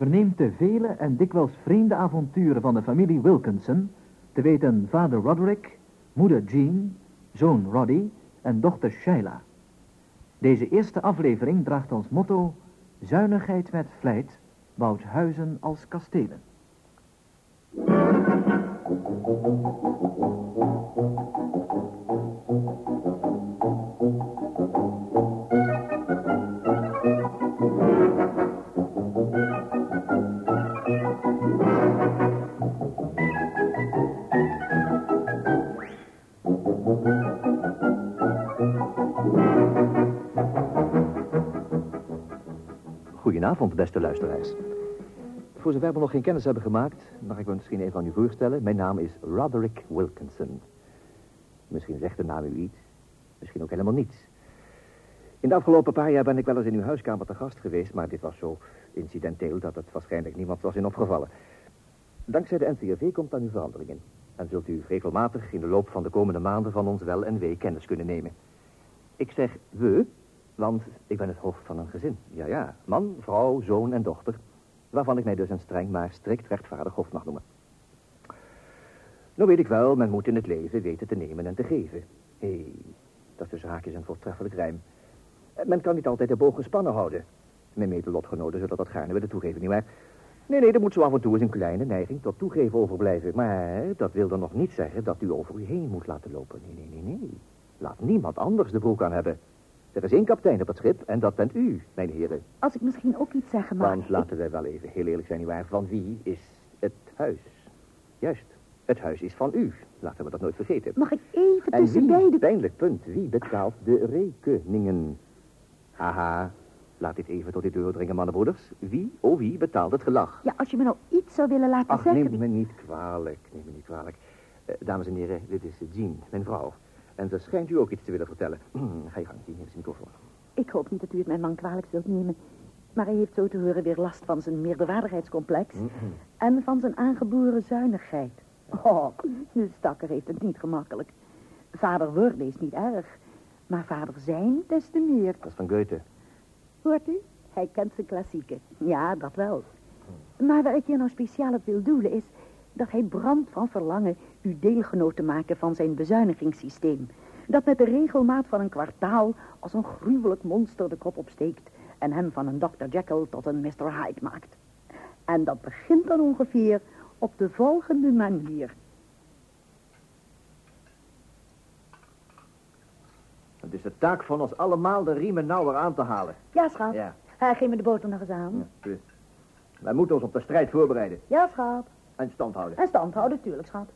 verneemt de vele en dikwijls vreemde avonturen van de familie Wilkinson, te weten vader Roderick, moeder Jean, zoon Roddy en dochter Sheila. Deze eerste aflevering draagt als motto Zuinigheid met vlijt bouwt huizen als kastelen. Goedenavond, beste luisteraars. Voor zover we nog geen kennis hebben gemaakt, mag ik me misschien even aan u voorstellen. Mijn naam is Roderick Wilkinson. Misschien zegt de naam u iets, misschien ook helemaal niets. In de afgelopen paar jaar ben ik wel eens in uw huiskamer te gast geweest, maar dit was zo incidenteel dat het waarschijnlijk niemand was in opgevallen. Dankzij de NCRV komt daar nu verandering in. En zult u regelmatig in de loop van de komende maanden van ons wel en wee kennis kunnen nemen. Ik zeg we, want ik ben het hoofd van een gezin. Ja, ja, man, vrouw, zoon en dochter. Waarvan ik mij dus een streng maar strikt rechtvaardig hoofd mag noemen. Nou weet ik wel, men moet in het leven weten te nemen en te geven. Hé, hey, dat is dus haakjes een voortreffelijk rijm. Men kan niet altijd de boog gespannen houden. Mijn medelotgenoten zullen dat gaarne willen toegeven, nietwaar? Nee, nee, er moet zo af en toe eens een kleine neiging tot toegeven overblijven. Maar dat wil dan nog niet zeggen dat u over u heen moet laten lopen. Nee, nee, nee, nee. Laat niemand anders de broek aan hebben. Er is één kapitein op het schip en dat bent u, mijn heren. Als ik misschien ook iets zeggen mag... Want laten wij wel even heel eerlijk zijn, nietwaar. Van wie is het huis? Juist, het huis is van u. Laten we dat nooit vergeten. Mag ik even en tussen wie, pijnlijk punt, wie betaalt de rekeningen? Haha, laat dit even tot dit doordringen, mannenbroeders. Wie, oh wie, betaalt het gelach? Ja, als je me nou iets zou willen laten Ach, zeggen... neem me niet kwalijk, neem me niet kwalijk. Eh, dames en heren, dit is Jean, mijn vrouw. En ze schijnt u ook iets te willen vertellen. Ga je gang, hier is de microfoon. Ik hoop niet dat u het mijn man kwalijk zult nemen. Maar hij heeft zo te horen weer last van zijn meerderwaardigheidscomplex... en van zijn aangeboren zuinigheid. Oh, de stakker heeft het niet gemakkelijk. Vader worden is niet erg, maar vader zijn des te meer. Dat is van Goethe. Hoort u? Hij kent zijn klassieken. Ja, dat wel. Maar waar ik hier nou speciaal op wil doelen is... dat hij brandt van verlangen u deelgenoot te maken van zijn bezuinigingssysteem. Dat met de regelmaat van een kwartaal als een gruwelijk monster de kop opsteekt... en hem van een Dr. Jekyll tot een Mr. Hyde maakt. En dat begint dan ongeveer op de volgende manier. Het is de taak van ons allemaal de riemen nauwer aan te halen. Ja, schat. Ja. Hij geeft me de boter nog eens aan. Ja, Wij moeten ons op de strijd voorbereiden Ja, schat. en stand houden. En stand houden, tuurlijk, schat.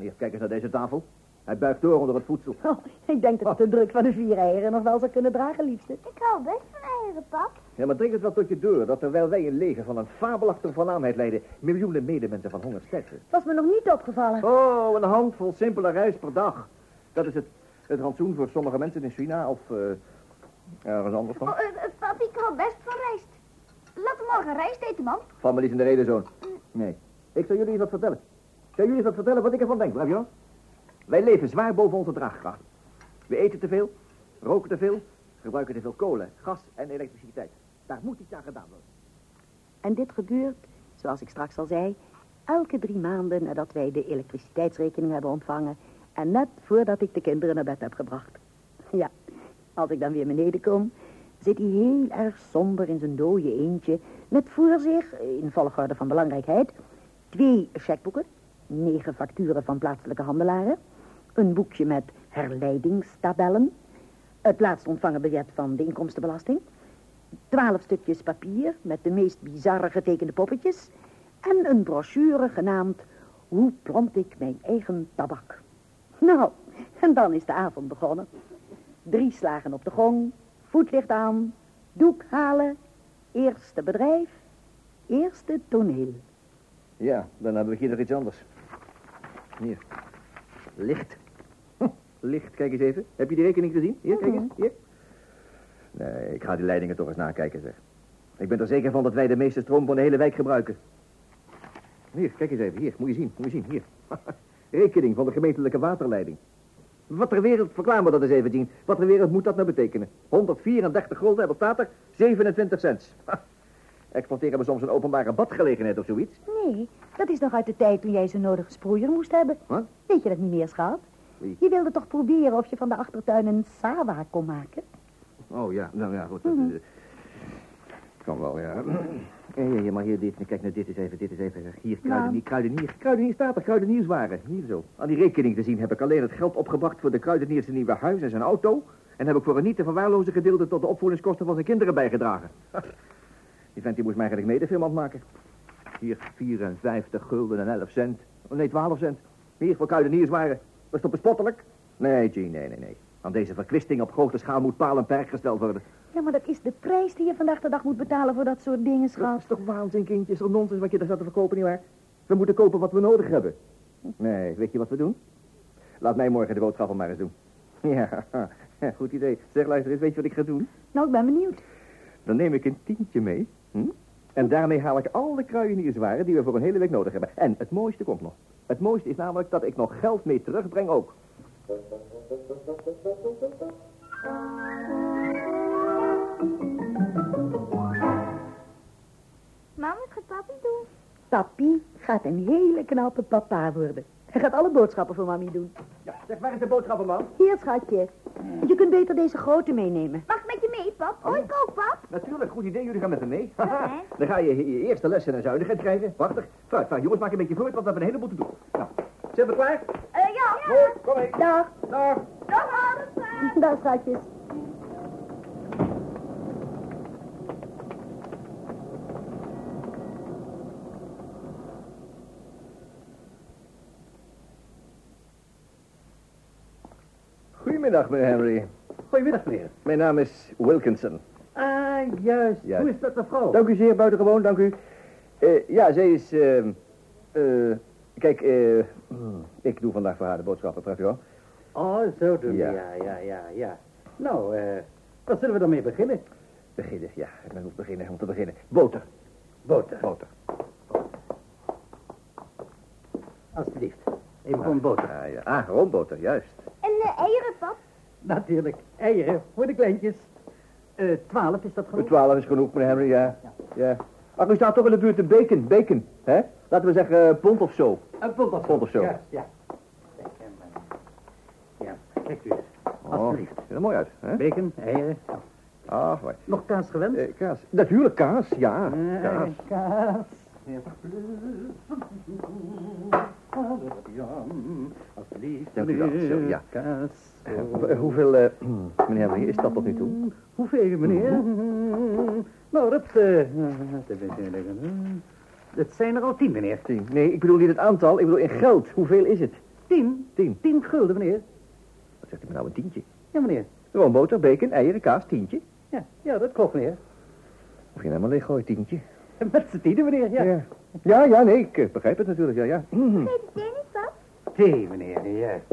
Hier, kijk eens naar deze tafel. Hij buigt door onder het voedsel. Oh, ik denk dat het de druk van de vier eieren nog wel zou kunnen dragen, liefste. Ik hou best van eieren, pap. Ja, maar drink het wel tot je door dat terwijl wij een leger van een fabelachtige voornaamheid leiden, miljoenen medemensen van honger sterven. Was me nog niet opgevallen. Oh, een handvol simpele rijst per dag. Dat is het, het rantsoen voor sommige mensen in China of eh, ergens anders dan. Oh, eh, pap, ik hou best van rijst. Laten we morgen rijst eten, man. Van me niet in de reden, zoon. Nee. Ik zal jullie eens wat vertellen. Zal jullie wat vertellen wat ik ervan denk, wel? Wij leven zwaar boven onze draagkracht. We eten te veel, roken te veel, gebruiken te veel kolen, gas en elektriciteit. Daar moet iets aan gedaan worden. En dit gebeurt, zoals ik straks al zei, elke drie maanden nadat wij de elektriciteitsrekening hebben ontvangen en net voordat ik de kinderen naar bed heb gebracht. Ja, als ik dan weer beneden kom, zit hij heel erg somber in zijn dode eentje met voor zich, in volgorde van belangrijkheid, twee checkboeken, negen facturen van plaatselijke handelaren, een boekje met herleidingstabellen, het laatst ontvangen biljet van de inkomstenbelasting, twaalf stukjes papier met de meest bizarre getekende poppetjes en een brochure genaamd Hoe plant ik mijn eigen tabak? Nou, en dan is de avond begonnen. Drie slagen op de gong, voetlicht aan, doek halen, eerste bedrijf, eerste toneel. Ja, dan hebben we hier nog iets anders. Hier. Licht. Licht, kijk eens even. Heb je die rekening gezien? Hier, kijk eens. Hier. Nee, ik ga die leidingen toch eens nakijken, zeg. Ik ben er zeker van dat wij de meeste stroom van de hele wijk gebruiken. Hier, kijk eens even. Hier, moet je zien. Moet je zien. Hier. Rekening van de gemeentelijke waterleiding. Wat ter wereld, verklaar me dat eens even, Jean. Wat ter wereld moet dat nou betekenen? 134 gulden en wat staat er? 27 cent. Exploiteren we soms een openbare badgelegenheid of zoiets? Nee, dat is nog uit de tijd toen jij zo'n nodige sproeier moest hebben. Wat? Weet je dat niet meer, schat? Wie? Je wilde toch proberen of je van de achtertuin een sawa kon maken? Oh ja, nou ja, goed. Dat, Mhm. eh, kan wel, ja. Ja, ja, ja, maar hier, dit, kijk, nou, dit is even, dit is even. Hier, kruidenier, kruidenier, kruidenier staat er, kruidenierswaren. Hier zo. Aan die rekening te zien heb ik alleen het geld opgebracht voor de kruidenier zijn nieuwe huis en zijn auto. En heb ik voor een niet te verwaarlozen gedeelte tot de opvoedingskosten van zijn kinderen bijgedragen. Die vent die moest mij eigenlijk medefirmant maken. Hier, 54 gulden en 11 cent. Oh, nee, 12 cent. Hier, voor kruidenierswaren. Was het toch bespottelijk? Nee, Jean, nee, nee, nee. Aan deze verkwisting op grote schaal moet paal en perk gesteld worden. Ja, maar dat is de prijs die je vandaag de dag moet betalen voor dat soort dingen, Dat schat. is toch waanzin, kindje? Is toch nonsens wat je daar staat te verkopen, nietwaar? We moeten kopen wat we nodig hebben. Nee, weet je wat we doen? Laat mij morgen de boodschappen maar eens doen. Ja, ja, goed idee. Zeg, luister eens, weet je wat ik ga doen? Nou, ik ben benieuwd. Dan neem ik een tientje mee. Hm? En daarmee haal ik al de kruidenierswaren die we voor een hele week nodig hebben. En het mooiste komt nog. Het mooiste is namelijk dat ik nog geld mee terugbreng ook. Mam, wat gaat papi doen? Papi gaat een hele knappe papa worden. Hij gaat alle boodschappen voor mami doen. Ja, zeg, waar is de boodschappenman? Hier, schatje. Je kunt beter deze grote meenemen. Mag ik met je mee, pap? Oh, ik ook, pap. Natuurlijk, goed idee. Jullie gaan met hem mee. Dan ga je je eerste lessen en zuinigheid krijgen. Prachtig. Fruit, fruit. Jongens, maak een beetje voort, want we hebben een heleboel te doen. Nou, zijn we klaar? Eh, ja. Mooi, kom mee. Dag. Dag. Dag, Dag, schatjes. Goedemiddag, meneer Henry. Goedemiddag, meneer. Mijn naam is Wilkinson. Ah, juist. Juist. Hoe is dat, mevrouw? Dank u zeer, buitengewoon, dank u. Eh, ja, zij is... eh, eh, kijk, eh, hmm, ik doe vandaag voor haar de boodschappen, begrijpt u wel? Oh, zo doen we. Ja. Ja, ja, ja, ja. Nou, eh, wat zullen we dan mee beginnen? Beginnen, ja. Men moet beginnen om te beginnen. Boter. Boter. Boter. Alsjeblieft. Even gewoon boter. Ja, ja. Ah, roomboter, juist. En uh? Natuurlijk. Eieren voor de kleintjes. Eh, twaalf, is dat genoeg? Twaalf is genoeg, meneer Henry, ja. Ja. Ach, u staat toch in de buurt een bacon, bacon, hè? Laten we zeggen eh, pond of zo. Een pond of Pond of zo. Ja, ja. Eh, Ja, kijk u eens. Oh, Alsjeblieft. ziet er mooi uit, hè? Bacon, eieren. Ah, mooi. Nog kaas gewend? Eh, kaas. Natuurlijk kaas, ja. Eh, Kaas. kaas. Alsjeblieft, Dank u wel. Zo, ja. Kaas. Eh, hoeveel, eh, meneer is dat tot nu toe? Hoeveel, meneer? Nou, dat, eh... Dat zijn er al tien, meneer. Tien. Nee, ik bedoel niet het aantal, ik bedoel in geld. Hoeveel is het? Tien? Tien. Tien gulden, meneer. Wat zegt u me nou, een tientje? Ja, meneer. Gewoon boter, bacon, eieren, kaas, tientje. Ja, ja dat klopt, meneer. Of je helemaal leeg gooit, tientje. Met z'n tienen, meneer, ja. Ja, ja, ja, nee, ik begrijp het natuurlijk, ja, ja. Nee, de thee niet, pap? Thee, meneer, juist.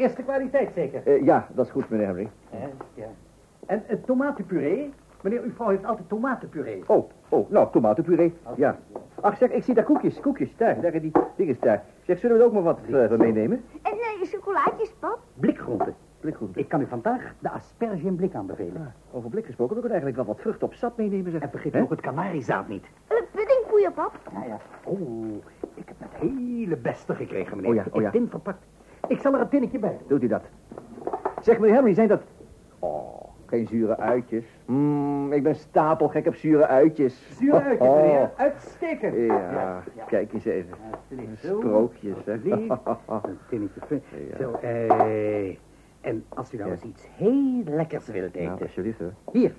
Eh. eerste kwaliteit, zeker. Eh, ja, dat is goed, meneer Henry. Ja, ja. En uh, tomatenpuree? Meneer, uw vrouw heeft altijd tomatenpuree. Oh, oh, nou, tomatenpuree. Ja. Ach, zeg, ik zie daar koekjes, koekjes, daar, daar, die dingen daar. Zeg, zullen we er ook maar wat eh, van meenemen? En uh, chocolaatjes, pap? Blikgroenten. Blikgroente. Ik kan u vandaag de asperge in blik aanbevelen. Ah, over blik gesproken, we kunnen eigenlijk wel wat vrucht op sap meenemen, zeg. En vergeet Hè? ook het kanariezaad niet. Uh, puddingpoeier, pap? Ja, ja. Oh, ik heb het hele beste gekregen, meneer. Oh ja, oh ja. In tin verpakt. Ik zal er een tinnetje bij doen. Doet u dat? Zeg, meneer Henry, zijn dat... Oh, geen zure uitjes. Mm, ik ben stapelgek op zure uitjes. Zure uitjes, Oh, meneer. Uitstekend. Ja, kijk eens even. Sprookjes, hè. Een tinnetje. Zo, eh... En als u nou Ja. eens iets heel lekkers wilt eten. Nou, alsjeblieft, hoor. Hier.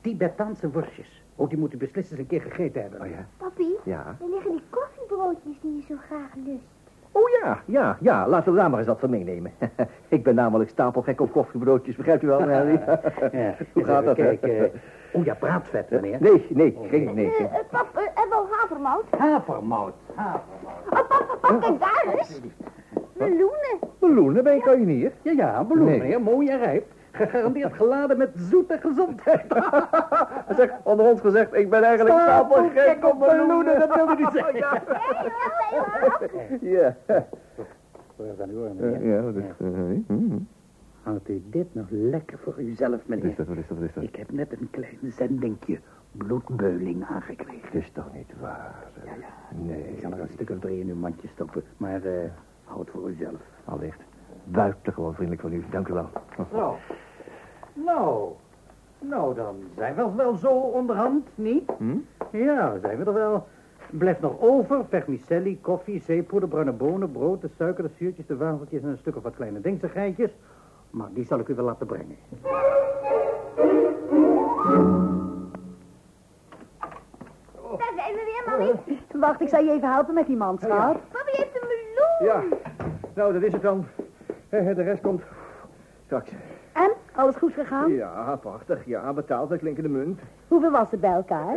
Tibetaanse worstjes. Oh, die moet u beslist eens een keer gegeten hebben. Oh ja? Papi, Ja. er liggen die koffiebroodjes die je zo graag lust. Oh ja, ja, ja. Laten we daar maar eens wat van meenemen. ik ben namelijk stapelgek op koffiebroodjes, begrijpt u wel, Henry? Ja, Hoe gaat dat? Kijk, eh... Oh ja, braadvet, meneer. Nee, nee, geen, nee. Eh, eh, pap, uh, en wel havermout? Havermout. Havermout. Oh, pap, pap, kijk daar eens. Meloenen. Meloenen, ben kan je niet? Ja, ja, meloen, Nee. meneer. Mooi en rijp. Gegarandeerd geladen met zoete gezondheid. Zeg, onder ons gezegd, ik ben eigenlijk stapelgek op meloenen. dat wilde u zeggen. Ja. Hé, wat Ja. Oren, Ja, dat is... eh, mhm. Houdt u dit nog lekker voor uzelf, Wat meneer? is dat, wat is dat, wat is dat? Ik heb net een klein zendingje bloedbeuling aangekregen. Het is toch niet waar? Ja, ja. Nee, Ik zal er een stuk of drie in uw mandje stoppen. Maar eh houd het voor uzelf. allicht. Buitengewoon vriendelijk van u. Dank u wel. Nou, nou, nou dan zijn we wel zo onderhand, niet? Hm? Ja, zijn we er wel. Blijft nog over vermicelli, koffie, zeepoeder, bruine bonen, brood, de suiker, de zuurtjes, de wafeltjes en een stuk of wat kleine dingsigheidjes. Maar die zal ik u wel laten brengen. Daar zijn we weer, mami. Wacht, ik zal je even helpen met die man, schat. Papi heeft een meloen. Ja, nou, dat is het dan. Eh, De rest komt straks. En, alles goed gegaan? Ja, prachtig. Ja, betaald met klinkende munt. Hoeveel was het bij elkaar?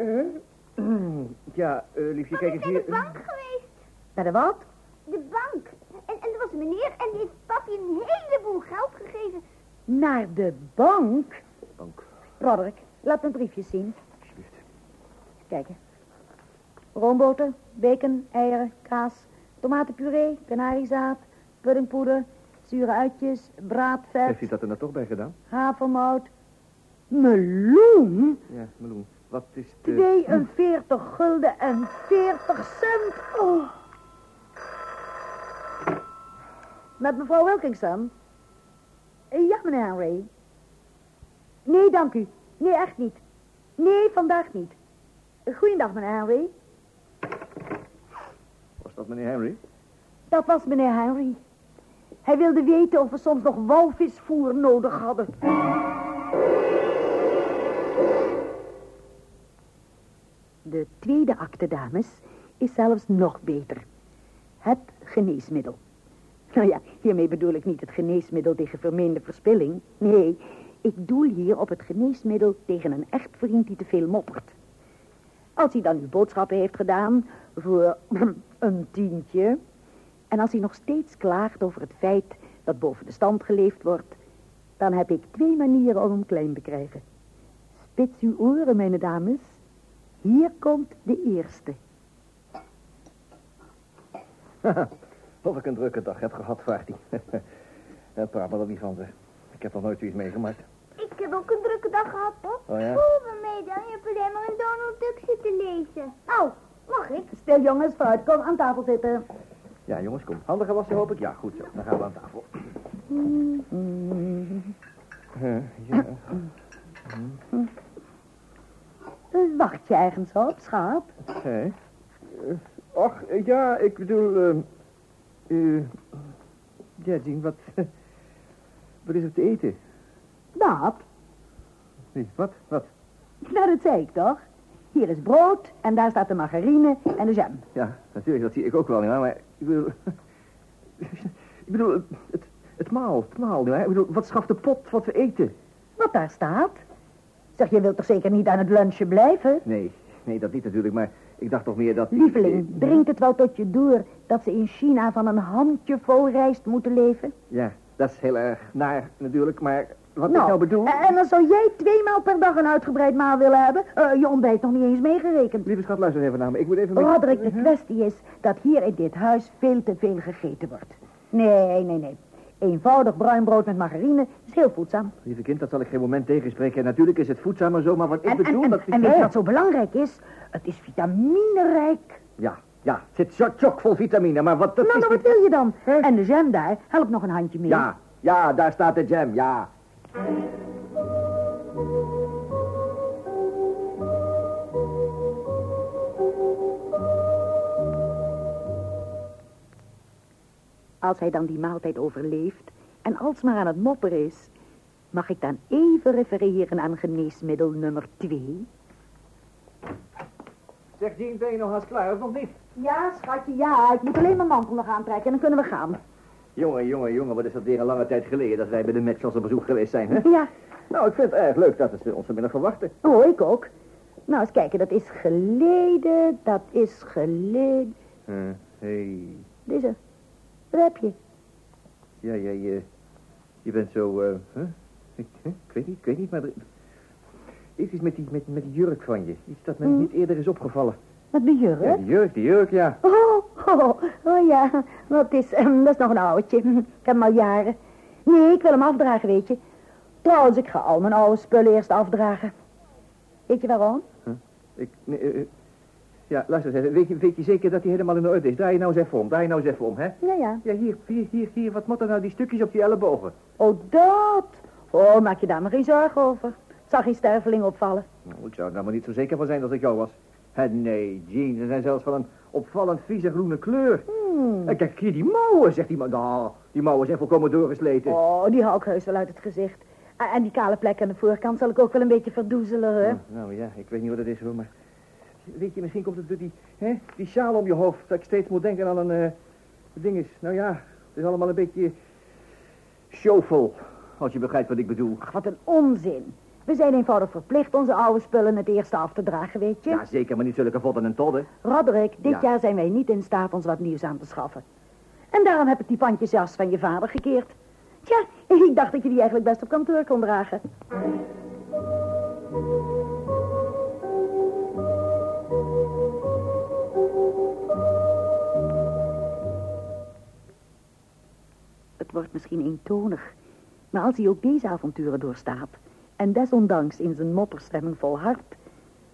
Ja, eh, liefje, kijk eens naar de hier. bank geweest. Naar de wat? De bank. En, en er was een meneer en die heeft papi een heleboel geld gegeven. Naar de bank? Bank, Roderick, laat me briefjes zien. alsjeblieft. Kijken. Roomboter, bacon, eieren, kaas, tomatenpuree, kanariezaad, puddingpoeder, zure uitjes, braadvet, Heeft u dat er nou toch bij gedaan? havermout, meloen, Ja, meloen. Wat is de... 42 gulden en 40 cent. Oh. Met mevrouw Wilkinson? Ja, meneer Henry. Nee, dank u. Nee, echt niet. Nee, vandaag niet. Goeiedag, meneer Henry. Was dat meneer Henry? Dat was meneer Henry. Hij wilde weten of we soms nog walvisvoer nodig hadden. De tweede acte, dames, is zelfs nog beter. Het geneesmiddel. Nou ja, hiermee bedoel ik niet het geneesmiddel tegen vermeende verspilling. Nee, ik doel hier op het geneesmiddel tegen een echtvriend die te veel moppert. Als hij dan uw boodschappen heeft gedaan voor een tientje... en als hij nog steeds klaagt over het feit dat boven de stand geleefd wordt... dan heb ik twee manieren om hem klein te krijgen. Spits uw oren, mijn dames. Hier komt de eerste. of ik een drukke dag heb gehad, vraagt hij. Daar praat me er niet van. Ik heb nog nooit zoiets meegemaakt. Ik heb ook een drukke dag gehad, pop. Oh ja? Voel me mee dan. Je hebt alleen maar een Donald Duck zitten lezen. Nou, mag ik? Stil jongens, vooruit, kom aan tafel zitten. Ja, jongens, kom. Handen gewassen, hoop ik? Ja, goed zo. Dan gaan we aan tafel. Ja. Wacht je ergens op, schaap? Hé. Ach, eh, ja, ik bedoel... eh eh, ja, Jean, wat... wat is er te eten? Dat? Nee, wat? Wat? Nou, dat zei ik toch? Hier is brood en daar staat de margarine en de jam. Ja, natuurlijk, dat zie ik ook wel, ja, maar ik bedoel... ik bedoel, het, het maal, het maal, ja. Ik bedoel, wat schaft de pot wat we eten? Wat daar staat? Zeg, je wilt toch zeker niet aan het lunchen blijven? Nee, nee, dat niet natuurlijk, maar ik dacht toch meer dat... Lieveling, dringt het wel tot je door dat ze in China van een handjevol rijst moeten leven? Ja, dat is heel erg naar natuurlijk, maar wat ik nou bedoel... en dan zou jij tweemaal per dag een uitgebreid maal willen hebben? Eh, je ontbijt nog niet eens meegerekend. Lieve schat, luister even naar me. Ik moet even... Roderick, de kwestie is dat hier in dit huis veel te veel gegeten wordt. Nee, nee, nee. Eenvoudig bruin brood met margarine is heel voedzaam. Lieve kind, dat zal ik geen moment tegenspreken. En natuurlijk is het voedzaam maar zo, maar wat ik En, en, bedoel... en, dat en weet je wat zo belangrijk is? Het is vitaminerijk. Ja, ja, het zit zo chockvol vitamine, maar wat... Dat Nou, is nou, wat wil je dan? En de jam daar, help nog een handje mee. Ja, ja, daar staat de jam, ja. Als hij dan die maaltijd overleeft en alsmaar aan het mopperen is, mag ik dan even refereren aan geneesmiddel nummer 2? Zeg, Jean, ben je nog haast klaar of nog niet? Ja, schatje, ja. Ik moet alleen mijn mantel nog aantrekken en dan kunnen we gaan. Jongen, jongen, jongen, wat is dat weer een lange tijd geleden dat wij bij de Metchells op bezoek geweest zijn, hè? Ja, Nou, ik vind het erg leuk dat ze ons vanmiddag verwachten. oh, ik ook. Nou, eens kijken, dat is geleden, dat is geleden. Hé, hey. Deze, wat heb je? Ja, jij, eh, je bent zo, eh, huh? ik, hè? ik weet niet, ik weet niet, maar er... Iets is met die, met, met die jurk van je. Iets dat me Hm. niet eerder is opgevallen. Met mijn Ja, jurk? die jurk, die jurk, ja. Oh, oh, oh ja, dat is, ehm, dat is nog een oudje. Ik heb hem al jaren. Nee, ik wil hem afdragen, weet je. Trouwens, ik ga al mijn oude spullen eerst afdragen. Weet je waarom? Ik, nee, eh, eh, ja, luister eens even. Weet je, weet je zeker dat hij helemaal in orde is? Draai je nou eens even om. Draai je nou eens even om, hè? Ja, ja. Ja, hier, hier, hier, hier. Wat moeten nou die stukjes op die ellebogen? Oh, dat. Oh, maak je daar maar geen zorgen over. Zag geen sterveling opvallen. Nou, ik zou er nou maar niet zo zeker van zijn als ik jou was. Hè, nee, Jean, ze zijn zelfs van een opvallend vieze groene kleur. Hmm. En kijk, hier die mouwen, zegt die man. Nou, die mouwen zijn volkomen doorgesleten. Oh, die hou ik heus wel uit het gezicht. En die kale plek aan de voorkant zal ik ook wel een beetje verdoezelen, hè? Ja, Nou ja, ik weet niet wat het is hoor, maar... Weet je, misschien komt het door die, hè, die sjaal om je hoofd. Dat ik steeds moet denken aan een eh ding is. Nou ja, het is allemaal een beetje showvol. Als je begrijpt wat ik bedoel. Ach, wat een onzin. We zijn eenvoudig verplicht onze oude spullen het eerste af te dragen, weet je? Ja, zeker, maar niet zulke vodden en todden. Roderick, dit Ja. jaar zijn wij niet in staat ons wat nieuws aan te schaffen. En daarom heb ik die pandjesjas van je vader gekeerd. Tja, ik dacht dat je die eigenlijk best op kantoor kon dragen. Het wordt misschien eentonig, maar als hij ook deze avonturen doorstaat... en desondanks in zijn mopperstemming volhardt...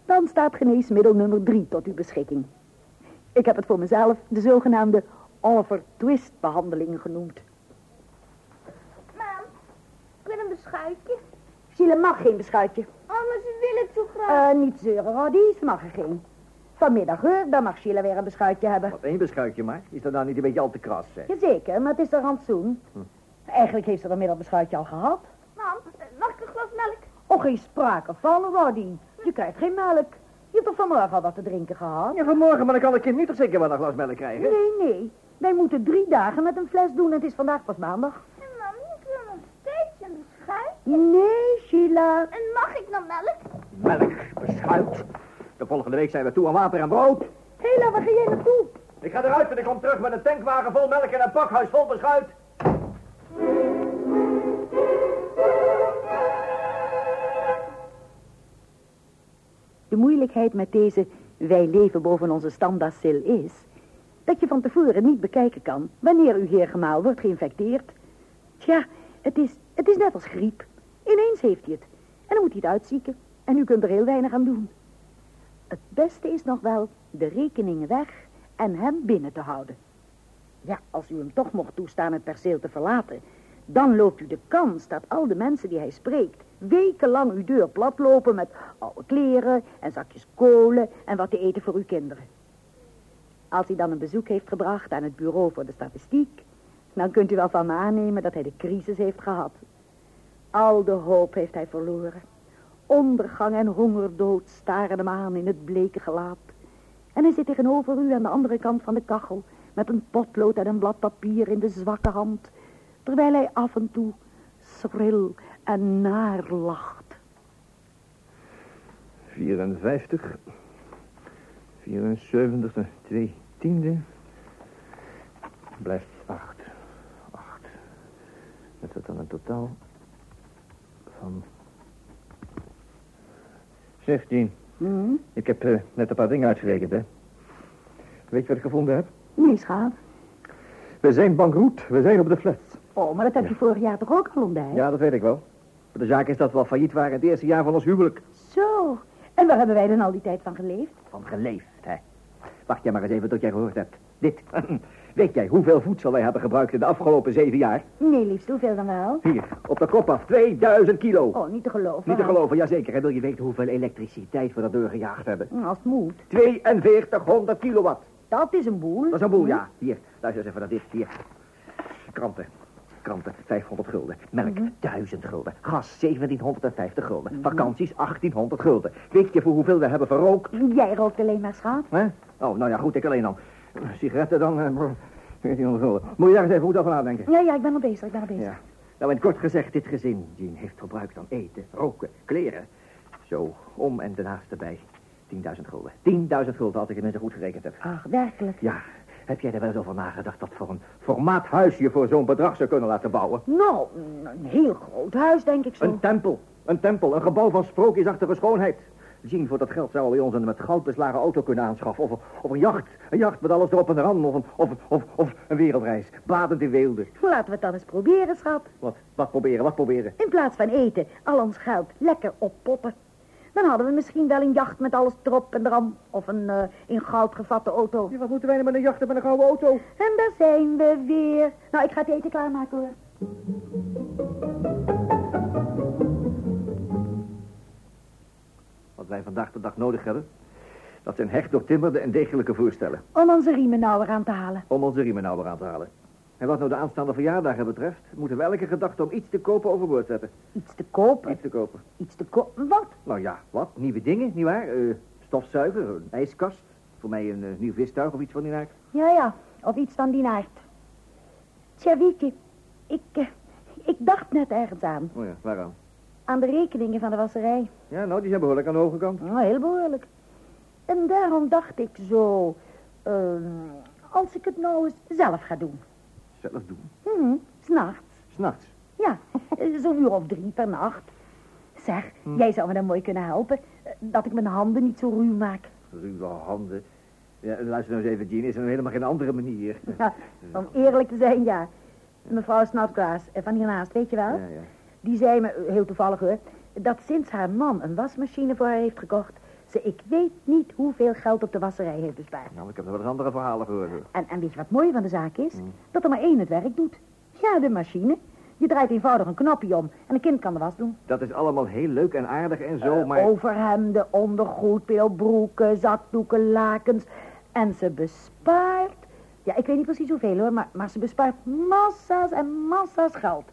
dan staat geneesmiddel nummer drie tot uw beschikking. Ik heb het voor mezelf de zogenaamde Oliver Twist behandeling genoemd. Mam, ik wil een beschuitje. Sheila mag geen beschuitje. Oh, maar ze wil het zo graag. Eh, niet zeuren, Roddy, ze mag er geen. Vanmiddag hoor, dan mag Sheila weer een beschuitje hebben. Wat één beschuitje maar. Is dat nou niet een beetje al te kras, zeg? Jazeker, maar het is een rantsoen. Eigenlijk heeft ze dat middagbeschuitje al gehad. Mam, eh, mag ik een glas Oh, geen sprake van, Roddy. Je krijgt geen melk. Je hebt toch vanmorgen al wat te drinken gehad? Ja, vanmorgen, maar dan kan het kind nu toch zeker wel een glas melk krijgen? Nee, nee. Wij moeten drie dagen met een fles doen. Het is vandaag pas maandag. En mam, ik wil nog steeds een beschuit. Nee, Sheila. En mag ik dan melk? Melk, beschuit. De volgende week zijn we toe aan water en brood. Hela, waar ga jij naartoe? Ik ga eruit en ik kom terug met een tankwagen vol melk en een pakhuis vol beschuit. Moeilijkheid met deze wij leven boven onze standaardsil is... dat je van tevoren niet bekijken kan wanneer uw heergemaal wordt geïnfecteerd. Tja, het is, het is net als griep. Ineens heeft hij het. En dan moet hij het uitzieken. En u kunt er heel weinig aan doen. Het beste is nog wel de rekeningen weg en hem binnen te houden. Ja, als u hem toch mocht toestaan het perceel te verlaten... dan loopt u de kans dat al de mensen die hij spreekt... wekenlang uw deur platlopen met oude kleren en zakjes kolen... en wat te eten voor uw kinderen. Als hij dan een bezoek heeft gebracht aan het bureau voor de statistiek... dan kunt u wel van me aannemen dat hij de crisis heeft gehad. Al de hoop heeft hij verloren. Ondergang en hongerdood staren hem aan in het bleke gelaat. En hij zit tegenover u aan de andere kant van de kachel... met een potlood en een blad papier in de zwakke hand... terwijl hij af en toe schril en naar lacht. 54, 74, 2 tiende. Blijft 8. 8. Dat is dan een totaal van 16. Hm? Ik heb eh, net een paar dingen uitgerekend, hè. Weet je wat ik gevonden heb? Nee, schaap. We zijn bankroet, we zijn op de flat. Oh, maar dat heb je vorig jaar toch ook al ontdekt? Ja, dat weet ik wel. Maar de zaak is dat we al failliet waren het eerste jaar van ons huwelijk. Zo. En waar hebben wij dan al die tijd van geleefd? Van geleefd, hè. Wacht jij maar eens even tot jij gehoord hebt. Dit. Weet jij hoeveel voedsel wij hebben gebruikt in de afgelopen zeven jaar? Nee, liefst, hoeveel dan wel? Hier, op de kop af. 2000 kilo. Oh, niet te geloven. Niet te geloven, jazeker. En wil je weten hoeveel elektriciteit we daardoor gejaagd hebben? Hm, Als het moet. 4200 kilowatt. Dat is een boel. Dat is een boel, ja. Hier, luister eens even naar dit. Hier. Kranten. Kranten, 500 gulden. Melk, 1000 gulden. Gas, 1750 gulden. Vakanties, 1800 gulden. Weet je voor hoeveel we hebben verrookt? Jij rookt alleen maar, schat. Hè? Oh, nou ja, goed, ik alleen dan. Sigaretten dan, eh, brr, 1400 gulden. Moet je daar eens even goed over nadenken. Ja, ja, ik ben al bezig, ik ben al bezig. Ja. Nou, in kort gezegd, dit gezin, Jean, heeft verbruikt aan eten, roken, kleren. Zo, om en daarnaast erbij. 10.000 gulden. 10.000 gulden, als ik het mensen goed gerekend heb. Ach, werkelijk. Ja, heb jij er wel eens over nagedacht dat voor een formaathuis je voor zo'n bedrag zou kunnen laten bouwen? Nou, een heel groot huis, denk ik zo. Een tempel. Een tempel, een gebouw van sprookjesachtige schoonheid. Jean, voor dat geld zouden we ons een met goud beslagen auto kunnen aanschaffen. Of, of een jacht. Een jacht met alles erop en eraan. Of een, of, of, of een wereldreis. Badend in weelde. Laten we het dan eens proberen, schat. Wat, wat proberen, wat proberen? In plaats van eten, al ons geld lekker oppotten. Dan hadden we misschien wel een jacht met alles erop en eraan. Of een eh, in goud gevatte auto. Ja, wat moeten wij nou met een jacht en met een gouden auto? En daar zijn we weer. Nou, ik ga het eten klaarmaken hoor. Wat wij vandaag de dag nodig hebben, dat zijn hecht doortimmerde en degelijke voorstellen. Om onze riemen nou weer aan te halen. Om onze riemen nou weer aan te halen. En wat nou de aanstaande verjaardagen betreft, moeten we elke gedachte om iets te kopen overboord zetten. Iets te kopen. Iets te kopen. Iets te kopen. Wat? Nou ja, wat? Nieuwe dingen, nietwaar? Eh stofzuiger, een ijskast. Voor mij een eh, nieuw vistuig of iets van die aard. Ja, ja. Of iets van die aard. Tja, Wieke, ik, eh, ik dacht net ergens aan. Oh ja, waaraan? Aan de rekeningen van de wasserij. Ja, nou, die zijn behoorlijk aan de hoge kant. Nou, heel behoorlijk. En daarom dacht ik zo... ehm, als ik het nou eens zelf ga doen. Zelf doen. Hm, s'nachts. S'nachts. Ja, eh, zo'n uur of drie per nacht. Zeg, jij zou me dan mooi kunnen helpen. eh, Dat ik mijn handen niet zo ruw maak. Ruwe handen. Ja, luister nou eens even, Jean, is er nou helemaal geen andere manier? Ja, om eerlijk te zijn, ja. Mevrouw Snodgrass, eh, van hiernaast, weet je wel? Ja, ja. Die zei me, heel toevallig hoor, dat sinds haar man een wasmachine voor haar heeft gekocht, ze ik weet niet hoeveel geld op de wasserij heeft bespaard. Nou, ik heb er wel eens andere verhalen gehoord. hoor. En, en weet je wat mooi van de zaak is? Dat er maar één het werk doet. Ja, de machine. Je draait eenvoudig een knopje om en een kind kan de was doen. Dat is allemaal heel leuk en aardig en zo, maar... Overhemden, ondergoed, broeken, zakdoeken, lakens. En ze bespaart... Ja, ik weet niet precies hoeveel hoor, maar, maar ze bespaart massa's en massa's geld.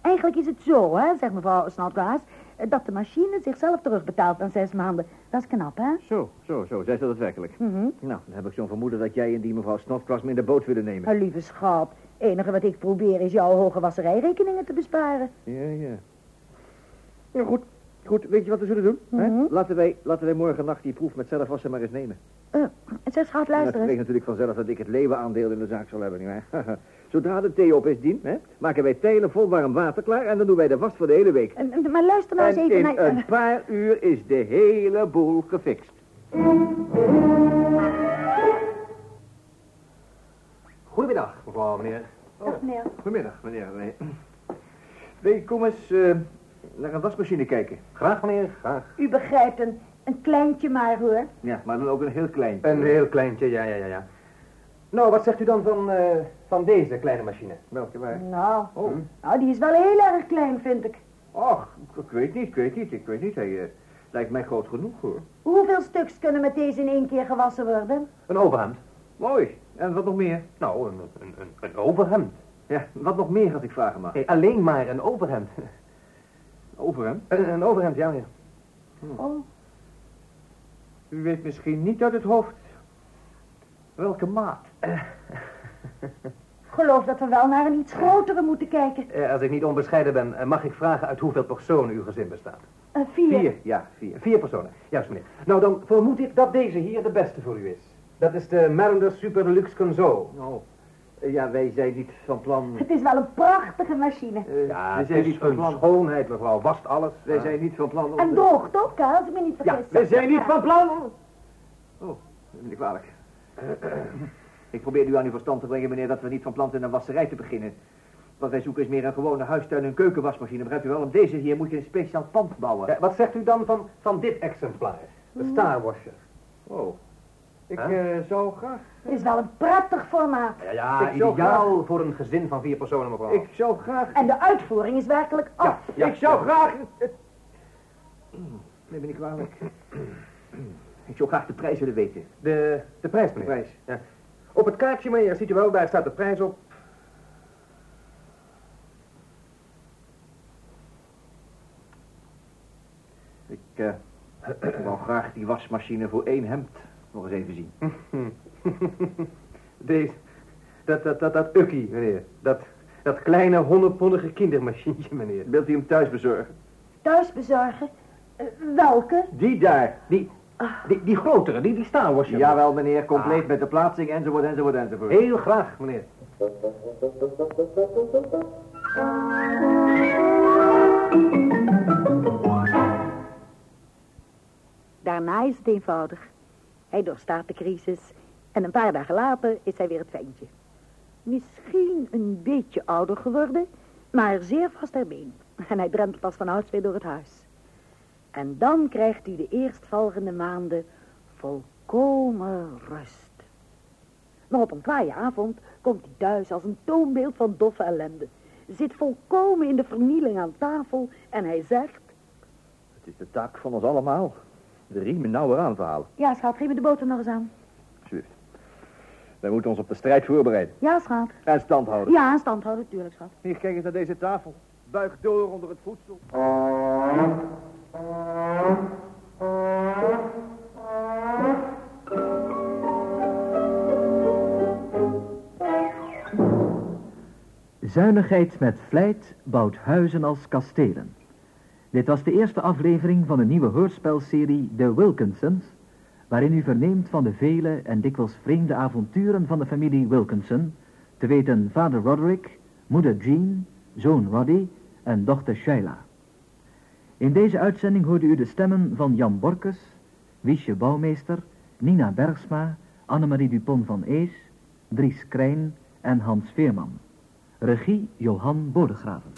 Eigenlijk is het zo, hè, zegt mevrouw Snodgrass, eh, dat de machine zichzelf terugbetaalt na zes maanden. Dat is knap, hè? Zo, zo, zo. Zij ze dat werkelijk? Mhm. Nou, dan heb ik zo'n vermoeden dat jij en die mevrouw Snodgrass me in de boot willen nemen. Een lieve schat. Het enige wat ik probeer is jouw hoge wasserijrekeningen te besparen. Ja, ja. Ja, goed. Goed, weet je wat we zullen doen? Mhm. Laten, wij, laten wij morgen nacht die proef met zelfwassen maar eens nemen. Eh, zeg, schat, En dat luisteren. weet natuurlijk vanzelf dat ik het leeuwenaandeel in de zaak zal hebben, nietwaar? Zodra de thee op is, Dien, hè, maken wij tijlen vol warm water klaar en dan doen wij de vast voor de hele week. Maar luister nou eens En even in naar... een paar uur is de hele boel gefixt. Goedemiddag, mevrouw, meneer. Dag, meneer. Goedemiddag, meneer. Nee. Kom eens eh, naar een wasmachine kijken? Graag, meneer, graag. U begrijpt een, een kleintje maar, hoor. Ja, maar dan ook een heel klein. Een heel kleintje, ja, ja, ja, ja. Nou, wat zegt u dan van, eh, van deze kleine machine? Welke waar? Nou, Oh. nou, die is wel heel erg klein, vind ik. Och, ik weet niet, ik weet niet, ik weet niet. Hij eh, lijkt mij groot genoeg hoor. Hoeveel stuks kunnen met deze in één keer gewassen worden? Een overhemd. Mooi. En wat nog meer? Nou, een, een, een, een overhemd. Ja, wat nog meer had ik vragen mag? Alleen maar een overhemd. Over hem? Een, een overhemd, ja, meneer. Oh, U weet misschien niet uit het hoofd welke maat. ik geloof dat we wel naar een iets grotere moeten kijken. Eh, als ik niet onbescheiden ben, eh, mag ik vragen uit hoeveel personen uw gezin bestaat? Een vier. Vier, ja, vier. Vier personen, juist meneer. Nou, dan vermoed ik dat deze hier de beste voor u is. Dat is de Mariner Super Deluxe Console. Oh, eh, ja, wij zijn niet van plan... Het is wel een prachtige machine. eh, Ja, wij het zijn is niet van een plan... schoonheid, mevrouw. Wast alles. Wij Ja. zijn niet van plan... om En ook, hè, als ik me niet Ja, vergis. we zijn niet van plan. Oh, niet kwalijk. Ik probeer u aan uw verstand te brengen, meneer, dat we niet van plan zijn een wasserij te beginnen. Wat wij zoeken is meer een gewone huistuin- en keukenwasmachine. Begrijpt u wel? Om deze hier moet je een speciaal pand bouwen. Ja, wat zegt u dan van, van dit exemplaar? De Star Washer. Oh. Ik Huh? eh, zou graag... Het is wel een prettig formaat. Ja, ja, Ik ideaal voor een gezin van vier personen, mevrouw. Ik zou graag... En de uitvoering is werkelijk af. ja, ik zou ja. graag... Neem me niet kwalijk. Ik zou graag de prijs willen weten. De, de prijs, De meneer. prijs. Ja. Op het kaartje, meneer, ziet u wel, daar staat de prijs op. Ik eh, wou graag die wasmachine voor één hemd nog eens even zien. Deze, dat, dat, dat, dat ukkie, meneer. Dat, dat kleine honderdpondige kindermachientje, meneer. Wilt u hem thuis bezorgen? Thuis bezorgen. Eh, welke? Die daar. Die, die, die grotere, die, die Star Washer. Jawel, meneer. Compleet Ah. met de plaatsing enzovoort enzovoort enzovoort. Heel graag, meneer. daarna is het eenvoudig. Hij doorstaat de crisis en een paar dagen later is hij weer het ventje. Misschien een beetje ouder geworden, maar zeer vast ter been. En hij drentelt pas van ouds weer door het huis. En dan krijgt u de eerstvolgende maanden volkomen rust. Maar op een kwaaie avond komt hij thuis als een toonbeeld van doffe ellende. Zit volkomen in de vernieling aan tafel en hij zegt... Het is de taak van ons allemaal. De riemen nauwer aan te halen. Ja, schat, geef me de boter nog eens aan. Alsjeblieft. Wij moeten ons op de strijd voorbereiden. Ja, schat. En stand houden. Ja, stand houden, tuurlijk, schat. Hier, kijk eens naar deze tafel. Buig door onder het voedsel. Zuinigheid met vlijt bouwt huizen als kastelen. Dit was de eerste aflevering van de nieuwe hoorspelserie The Wilkinsons, waarin u verneemt van de vele en dikwijls vreemde avonturen van de familie Wilkinson, te weten vader Roderick, moeder Jean, zoon Roddy en dochter Sheila. In deze uitzending hoorde u de stemmen van Jan Borkes, Wiesje Bouwmeester, Nina Bergsma, Annemarie Dupont van Ees, Dries Krijn en Hans Veerman. Regie Johan Bodegraven.